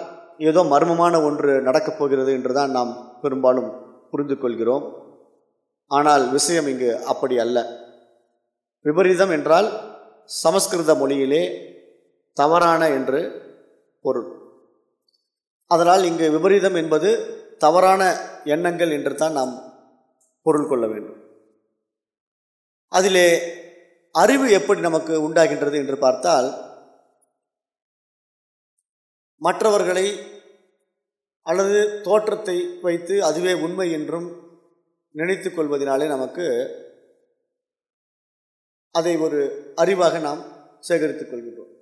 Speaker 1: ஏதோ மர்மமான ஒன்று நடக்கப் போகிறது என்று தான் நாம் பெரும்பாலும் புரிந்து கொள்கிறோம் ஆனால் விஷயம் இங்கு அப்படி அல்ல. விபரீதம் என்றால் சமஸ்கிருத மொழியிலே தவறான என்று பொருள். அதனால் இங்கு விபரீதம் என்பது தவறான எண்ணங்கள் என்று தான் நாம் பொருள் கொள்ள வேண்டும். அதிலே அறிவு எப்படி நமக்கு உண்டாகின்றது என்று பார்த்தால் மற்றவர்களை அல்லது தோற்றத்தை வைத்து அதுவே உண்மை என்றும் நினைத்து கொள்வதனாலே நமக்கு அதை ஒரு அறிவாக நாம் சேகரித்துக் கொள்கிறோம்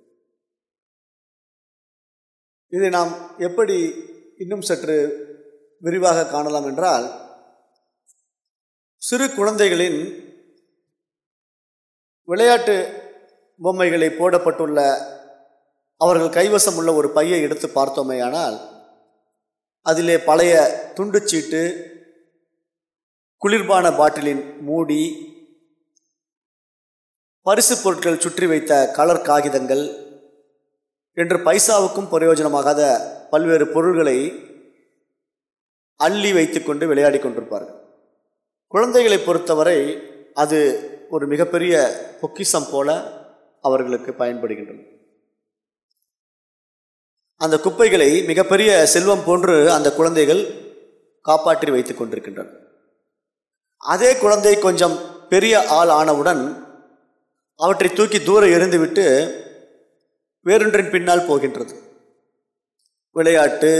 Speaker 1: இதை நாம் எப்படி இன்னும் சற்று விரிவாக காணலாம் என்றால் சிறு குழந்தைகளின் விளையாட்டு பொம்மைகளை போடப்பட்டுள்ள அவர்கள் கைவசம் உள்ள ஒரு பையை எடுத்து பார்த்தோமேயானால் அதிலே பழைய துண்டுச்சீட்டு குளிர்பான பாட்டிலின் மூடி பரிசு பொருட்கள் சுற்றி வைத்த கலர் காகிதங்கள் என்று பைசாவுக்கும் பிரயோஜனமாகாத பல்வேறு பொருள்களை அள்ளி வைத்துக்கொண்டு விளையாடி கொண்டிருப்பார்கள். குழந்தைகளை பொறுத்தவரை அது ஒரு மிகப்பெரிய பொக்கிஷம் போல அவர்களுக்கு பயன்படுகின்றது. அந்த குப்பைகளை மிகப்பெரிய செல்வம் போன்று அந்த குழந்தைகள் காப்பாற்றி வைத்து கொண்டிருக்கின்றன அதே குழந்தை கொஞ்சம் பெரிய ஆள் ஆனவுடன் அவற்றை தூக்கி தூர எறிந்துவிட்டு வேறொன்றின் பின்னால் போகின்றது. விளையாட்டு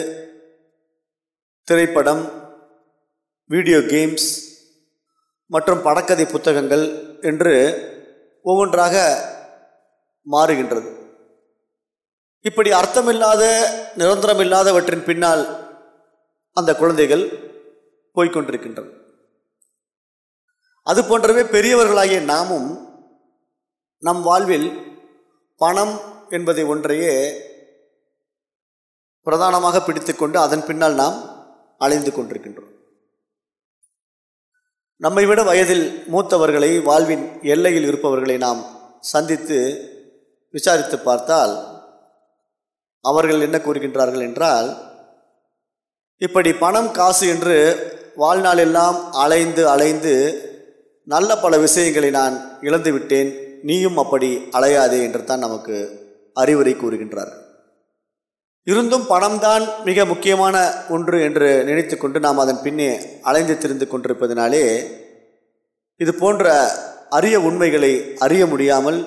Speaker 1: திரைப்படம் வீடியோ கேம்ஸ் மற்றும் படக்கதை புத்தகங்கள் என்று ஒவ்வொன்றாக மாறுகின்றது. இப்படி அர்த்தமில்லாத நிரந்தரமில்லாதவற்றின் பின்னால் அந்த குழந்தைகள் போய்கொண்டிருக்கின்றன அது போன்றவே பெரியவர்களாகிய நாமும் நம் வாழ்வில் பணம் என்பதை ஒன்றையே பிரதானமாக பிடித்துக்கொண்டு அதன் பின்னால் நாம் அலைந்து கொண்டிருக்கின்றோம். நம்மை விட வயதில் மூத்தவர்களை வாழ்வின் எல்லையில் இருப்பவர்களை நாம் சந்தித்து விசாரித்து பார்த்தால் அவர்கள் என்ன கூறுகின்றார்கள் என்றால் இப்படி பணம் காசு என்று வாழ்நாளெல்லாம் அலைந்து அலைந்து நல்ல பல விஷயங்களை நான் இழந்துவிட்டேன். நீயும் அப்படி அலையாதே என்று தான் நமக்கு அறிவுரை கூறுகின்றார். இருந்தும் பணம்தான் மிக முக்கியமான ஒன்று என்று நினைத்து கொண்டு நாம் அதன் பின்னே அலைந்து திரிந்து கொண்டிருப்பதனாலே இது போன்ற அரிய உண்மைகளை அறிய முடியாமல்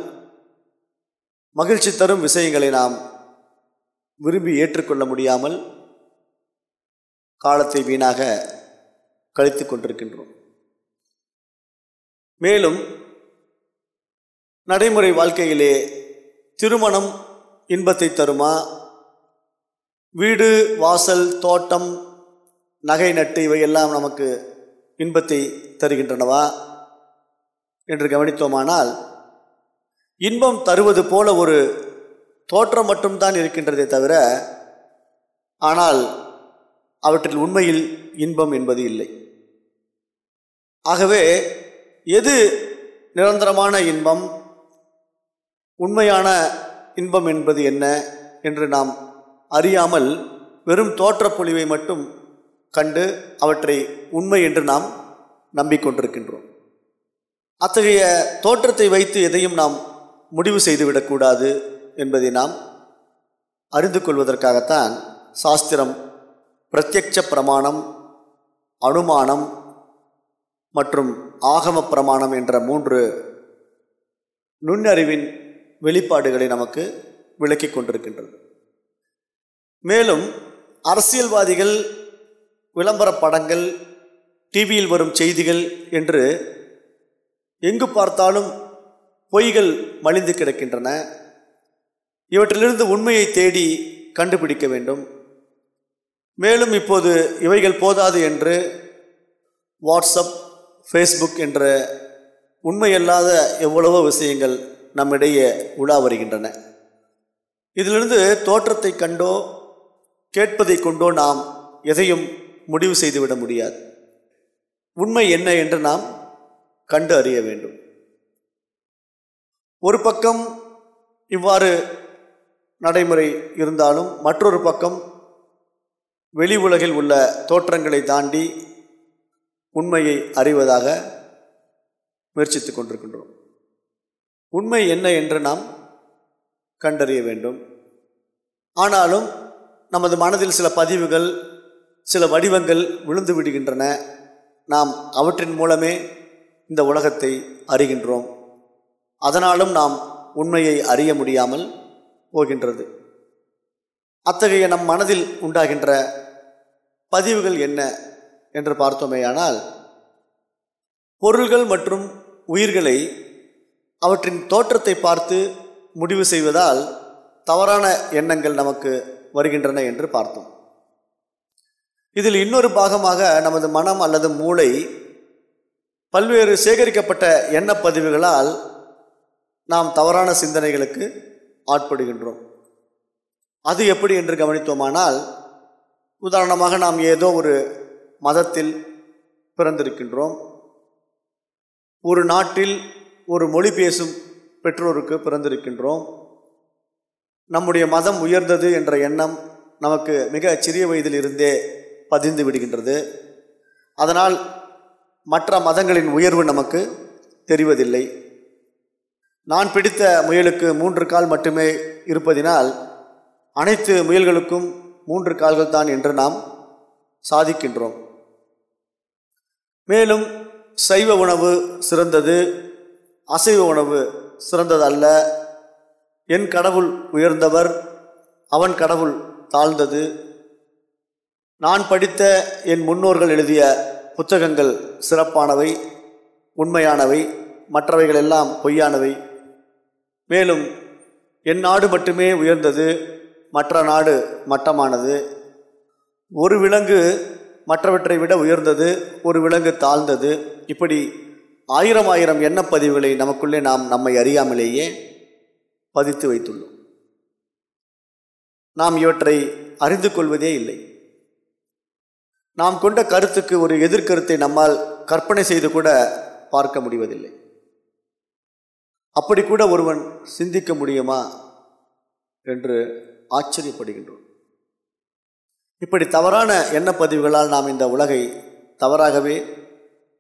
Speaker 1: மகிழ்ச்சி தரும் விஷயங்களை நாம் விரும்பி ஏற்றுக்கொள்ள முடியாமல் காலத்தை வீணாக கழித்து கொண்டிருக்கின்றோம். மேலும் நடைமுறை வாழ்க்கையிலே திருமணம் இன்பத்தை தருமா? வீடு வாசல் தோட்டம் நகை நட்டு இவையெல்லாம் நமக்கு இன்பத்தை தருகின்றனவா? என்று கவனித்தோமானால் இன்பம் தருவது போல ஒரு தோற்றம் மட்டும்தான் இருக்கின்றதே தவிர ஆனால் அவற்றில் உண்மையில் இன்பம் என்பது இல்லை. ஆகவே எது நிரந்தரமான இன்பம்? உண்மையான இன்பம் என்பது என்ன என்று நாம் அறியாமல் வெறும் தோற்றப்பொழிவை மட்டும் கண்டு அவற்றை உண்மை என்று நாம் நம்பிக்கொண்டிருக்கின்றோம். அத்தகைய தோற்றத்தை வைத்து எதையும் நாம் முடிவு செய்துவிடக்கூடாது என்பதை நாம் அறிந்து கொள்வதற்காகத்தான் சாஸ்திரம் பிரத்யட்ச பிரமாணம் அனுமானம் மற்றும் ஆகம பிரமாணம் என்ற மூன்று நுண்ணறிவின் வெளிப்பாடுகளை நமக்கு விளக்கி கொண்டிருக்கின்றது. மேலும் அரசியல்வாதிகள் விளம்பர படங்கள் டிவியில் வரும் செய்திகள் என்று எங்கு பார்த்தாலும் பொய்கள் மலிந்து கிடக்கின்றன. இவற்றிலிருந்து உண்மையை தேடி கண்டுபிடிக்க வேண்டும். மேலும் இப்போது இவைகள் போதாது என்று வாட்ஸ்அப் ஃபேஸ்புக் என்ற உண்மையல்லாத எவ்வளவோ விஷயங்கள் நம்மிடையே உலா வருகின்றன. இதிலிருந்து தோற்றத்தை கண்டோ கேட்பதை கொண்டோ நாம் எதையும் முடிவு செய்துவிட முடியாது. உண்மை என்ன என்று நாம் கண்டு அறிய வேண்டும். ஒரு பக்கம் இவ்வாறு நடைமுறை இருந்தாலும் மற்றொரு பக்கம் வெளி உலகில் உள்ள தோற்றங்களை தாண்டி உண்மையை அறிவதாக முயற்சித்து கொண்டிருக்கின்றோம். உண்மை என்ன என்று நாம் கண்டறிய வேண்டும். ஆனாலும் நமது மனதில் சில பதிவுகள் சில வடிவங்கள் விழுந்து விடுகின்றன. நாம் அவற்றின் மூலமே இந்த உலகத்தை அறிகின்றோம். அதனாலும் நாம் உண்மையை அறிய முடியாமல் போகின்றது. அத்தகைய நம் மனதில் உண்டாகின்ற பதிவுகள் என்ன என்று பார்த்தோமேயானால் பொருள்கள் மற்றும் உயிர்களை அவற்றின் தோற்றத்தை பார்த்து முடிவு செய்வதால் தவறான எண்ணங்கள் நமக்கு வருகின்றன என்று பார்த்தோம். இதில் இன்னொரு பாகமாக நமது மனம் அல்லது மூளை பல்வேறு சேகரிக்கப்பட்ட எண்ணப்பதிவுகளால் நாம் தவறான சிந்தனைகளுக்கு ஆட்படுகின்றோம். அது எப்படி என்று கவனித்தோமானால் உதாரணமாக நாம் ஏதோ ஒரு மதத்தில் பிறந்திருக்கின்றோம். ஒரு நாட்டில் ஒரு மொழி பேசும் பெற்றோருக்கு பிறந்திருக்கின்றோம். நம்முடைய மதம் உயர்ந்தது என்ற எண்ணம் நமக்கு மிக சிறிய வயதில் இருந்தே பதிந்து விடுகின்றது. அதனால் மற்ற மதங்களின் உயர்வு நமக்கு தெரிவதில்லை. நான் பிடித்த முயலுக்கு மூன்று கால் மட்டுமே இருப்பதினால் அனைத்து முயல்களுக்கும் மூன்று கால்கள் தான் என்று நாம் சாதிக்கின்றோம். மேலும் சைவ உணவு சிறந்தது. அசைவ உணவு சிறந்ததல்ல. என் கடவுள் உயர்ந்தவர் அவன் கடவுள் தாழ்ந்தது. நான் படித்த என் முன்னோர்கள் எழுதிய புத்தகங்கள் சிறப்பானவை உண்மையானவை மற்றவைகள் எல்லாம் பொய்யானவை. மேலும் என் நாடு மட்டுமே உயர்ந்தது மற்ற நாடு மட்டமானது. ஒரு விலங்கு மற்றவற்றை விட உயர்ந்தது ஒரு விலங்கு தாழ்ந்தது. இப்படி ஆயிரம் ஆயிரம் எண்ணப்பதிவுகளை நமக்குள்ளே நாம் நம்மை அறியாமலேயே பதித்து வைத்துள்ளோம். நாம் இவற்றை அறிந்து கொள்வதே இல்லை. நாம் கொண்ட கருத்துக்கு ஒரு எதிர்கருத்தை நம்மால் கற்பனை செய்து கூட பார்க்க முடிவதில்லை. அப்படி கூட ஒருவன் சிந்திக்க முடியுமா என்று ஆச்சரியப்படுகின்றோம். இப்படி தவறான எண்ணப்பதிவுகளால் நாம் இந்த உலகை தவறாகவே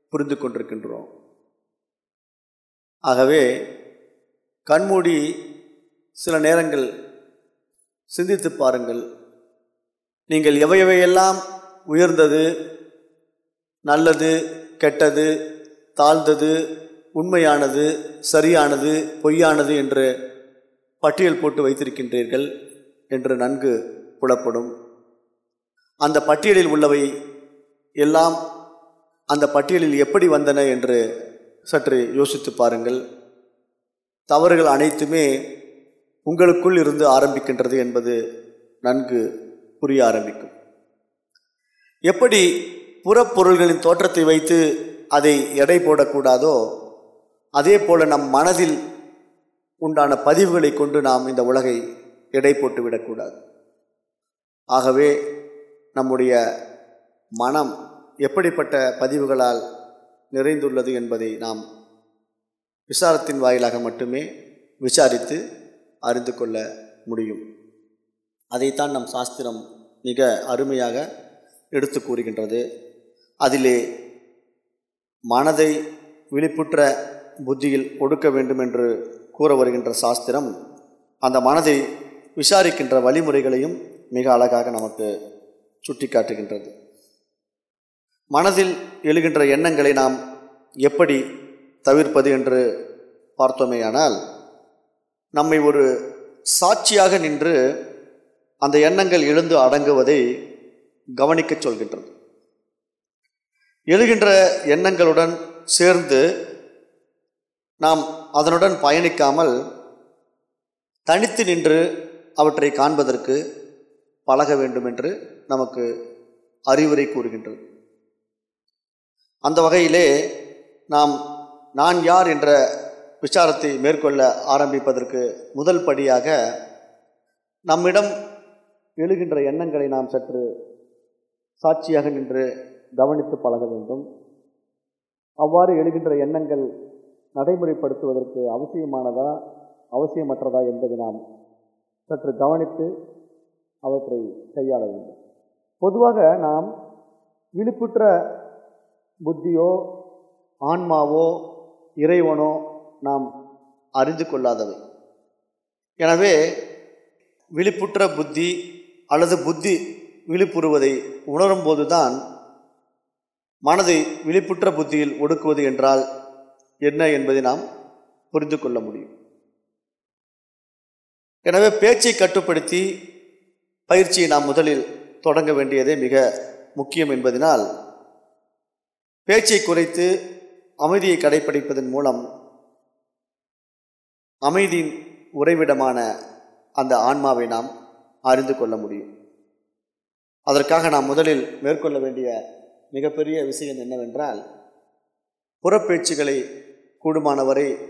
Speaker 1: புரிந்து கொண்டிருக்கின்றோம். ஆகவே கண்மூடி சில நேரங்கள் சிந்தித்து பாருங்கள். நீங்கள் எவையவையெல்லாம் உயர்ந்தது நல்லது கெட்டது தாழ்ந்தது உண்மையானது சரியானது பொய்யானது என்று பட்டியல் போட்டு வைத்திருக்கின்றீர்கள் என்று நன்கு புலப்படும். அந்த பட்டியலில் உள்ளவை எல்லாம் அந்த பட்டியலில் எப்படி வந்தன என்று சற்று யோசித்து பாருங்கள். தவறுகள் அனைத்துமே உங்களுக்குள் இருந்து ஆரம்பிக்கின்றது என்பது நன்கு புரிய ஆரம்பிக்கும். எப்படி புறப்பொருள்களின் தோற்றத்தை வைத்து அதை எடை போடக்கூடாதோ அதே போல நம் மனதில் உண்டான பதிவுகளை கொண்டு நாம் இந்த உலகை எடை போட்டு விடக்கூடாது. ஆகவே நம்முடைய மனம் எப்படிப்பட்ட பதிவுகளால் நிறைந்துள்ளது என்பதை நாம் விசாரத்தின் வாயிலாக மட்டுமே விசாரித்து அறிந்து கொள்ள முடியும். அதைத்தான் நம் சாஸ்திரம் மிக அருமையாக எடுத்து கூறுகின்றது. அதிலே மனதை விழிப்புற்ற புத்தியில் ஒடுக்க வேண்டும் என்று கூற வருகின்ற சாஸ்திரம் அந்த மனதை விசாரிக்கின்ற வழிமுறைகளையும் மிக அழகாக நமக்கு சுட்டிக்காட்டுகின்றது. மனதில் எழுகின்ற எண்ணங்களை நாம் எப்படி தவிர்ப்பது என்று பார்த்தோமேயானால் நம்மை ஒரு சாட்சியாக நின்று அந்த எண்ணங்கள் எழுந்து அடங்குவதை கவனிக்கச் சொல்கின்றது. எழுகின்ற எண்ணங்களுடன் சேர்ந்து நாம் அதனுடன் பயணிக்காமல் தனித்து நின்று அவற்றை காண்பதற்கு பழக வேண்டும் என்று நமக்கு அறிவுரை கூறுகின்றது. அந்த வகையிலே நாம் நான் யார் என்ற விசாரத்தை மேற்கொள்ள ஆரம்பிப்பதற்கு முதல் படியாக நம்மிடம் எழுகின்ற எண்ணங்களை நாம் சற்று சாட்சியாக நின்று கவனித்து பழக வேண்டும். அவ்வாறு எழுகின்ற எண்ணங்கள் நடைமுறைப்படுத்துவதற்கு அவசியமானதா அவசியமற்றதா என்பதை நாம் சற்று கவனித்து அவற்றை கையாள வேண்டும். பொதுவாக நாம் விழிப்புற்ற புத்தியோ ஆன்மாவோ இறைவனோ நாம் அறிந்து கொள்ளாதவை. எனவே விழிப்புற்ற புத்தி அல்லது புத்தி விழிப்புறுவதை உணரும்போதுதான் மனதை விழிப்புற்ற புத்தியில் ஒடுக்குவது என்றால் என்ன என்பதை நாம் புரிந்து கொள்ள முடியும். எனவே பேச்சை கட்டுப்படுத்தி பயிற்சியை நாம் முதலில் தொடங்க வேண்டியதே மிக முக்கியம் என்பதனால் பேச்சை குறைத்து அமைதியை கடைப்பிடிப்பதன் மூலம் அமைதியின் உறைவிடமான அந்த ஆன்மாவை நாம் அறிந்து கொள்ள முடியும். அதற்காக நாம் முதலில் மேற்கொள்ள வேண்டிய மிகப்பெரிய விஷயம் என்னவென்றால் புறப்பேச்சுகளை கூடுமானவரை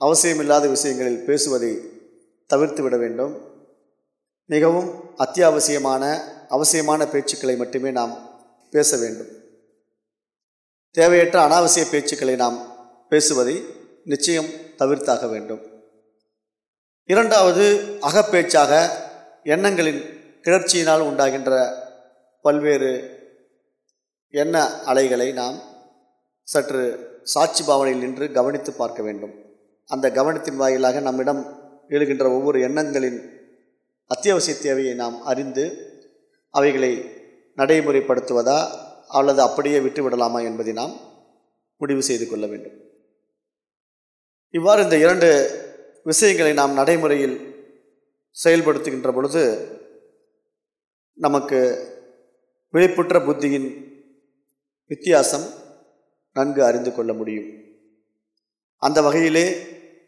Speaker 1: அவசியமில்லாத விஷயங்களில் பேசுவதை தவிர்த்து விட வேண்டும். மிகவும் அத்தியாவசியமான அவசியமான பேச்சுக்களை மட்டுமே நாம் பேச வேண்டும். தேவையற்ற அனாவசிய பேச்சுக்களை நாம் பேசுவதை நிச்சயம் தவிர்த்தாக வேண்டும். இரண்டாவது அகப்பேச்சாக எண்ணங்களின் கிளர்ச்சியினால் உண்டாகின்ற பல்வேறு எண்ண அலைகளை நாம் சற்று சாட்சி பாவனையில் நின்று கவனித்து பார்க்க வேண்டும். அந்த கவனத்தின் வாயிலாக நம்மிடம் எழுகின்ற ஒவ்வொரு எண்ணங்களின் அத்தியாவசிய தேவையை நாம் அறிந்து அவைகளை நடைமுறைப்படுத்துவதா அல்லது அப்படியே விட்டுவிடலாமா என்பதை நாம் முடிவு செய்து கொள்ள வேண்டும். இவ்வாறு இந்த இரண்டு விஷயங்களை நாம் நடைமுறையில் செயல்படுத்துகின்ற பொழுது நமக்கு விழிப்புற்ற புத்தியின் வித்தியாசம் நன்கு அறிந்து கொள்ள முடியும். அந்த வகையிலே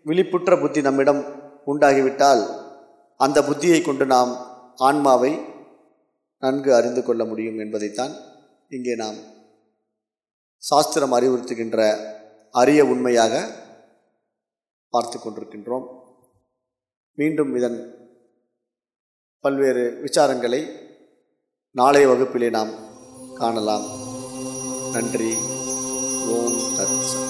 Speaker 1: விழிப்புற்ற புத்தி நம்மிடம் உண்டாகிவிட்டால் அந்த புத்தியை கொண்டு நாம் ஆன்மாவை நன்கு அறிந்து கொள்ள முடியும் என்பதைத்தான் இங்கே நாம் சாஸ்திரம் அறிவுறுத்துகின்ற அரிய உண்மையாக பார்த்து கொண்டிருக்கின்றோம். மீண்டும் இதன் பல்வேறு விசாரங்களை நாளைய வகுப்பிலே நாம் காணலாம். நன்றி. ஓம் தத்